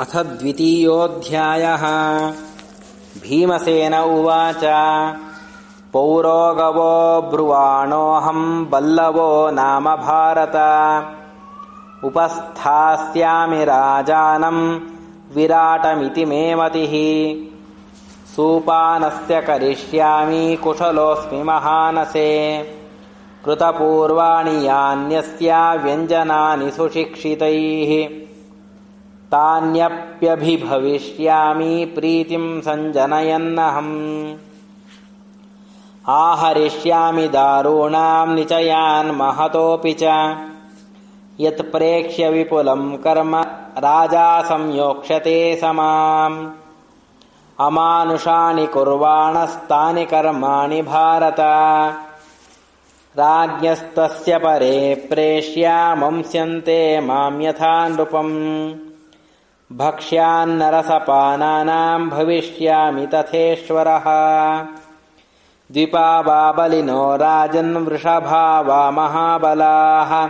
अथ द्वितीयोऽध्यायः। भीमसेन उवाच पौरोगवो ब्रुवाणोऽहम् बल्लवो नाम भारत। उपस्थास्यामि राजानम् विराटमिति मे मतिः। सूपानस्य करिष्यामि कुशलोऽस्मि महानसे। कृतपूर्वाणि यान्यस्य व्यञ्जनानि सुशिक्षितैः तान्यप्यभिभविष्यामि प्रीतिम् सञ्जनयन्नहम्। आहरिष्यामि दारूणाम् निचयान् महतोऽपि च। यत्प्रेक्ष्य विपुलम् कर्म राजा संयोक्ष्यते समाम्। अमानुषाणि कुर्वाणस्तानि कर्माणि भारत। राज्ञस्तस्य परे प्रेष्या मंस्यन्ते माम् यथा नृपम् भक्ष्यान्नरसपानानाम् भविष्यामि तथेश्वरः। द्विपा वा बलिनो राजन् वृषभा वा महाबलाः।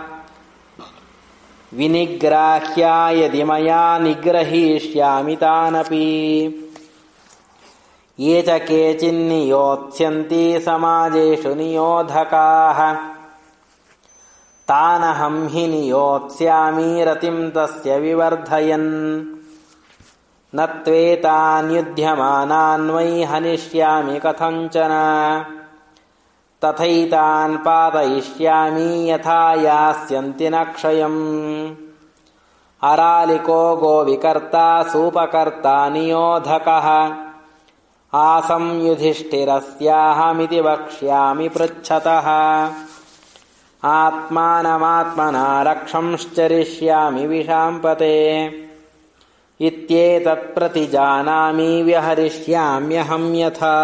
विनिग्राह्या यदि मया निग्रहीष्यामि तानपि। ये च केचिन्नियोत्स्यन्ति समाजेषु नियोधकाः तानहं हि नियोत्स्यामि रतिम् तस्य विवर्धयन्। न त्वेतान्युध्यमानान् वै हनिष्यामि कथञ्चन। तथैतान् पातयिष्यामि यथा यास्यन्ति न क्षयम्। अरालिको गोविकर्ता सूपकर्ता नियोधकः। आसं युधिष्ठिरस्याहमिति वक्ष्यामि पृच्छतः आत्मानमात्मना रक्षंश्चरिष्यामि विशाम्पते। इत्येतत्प्रतिजानामि व्यहरिष्याम्यहं यथा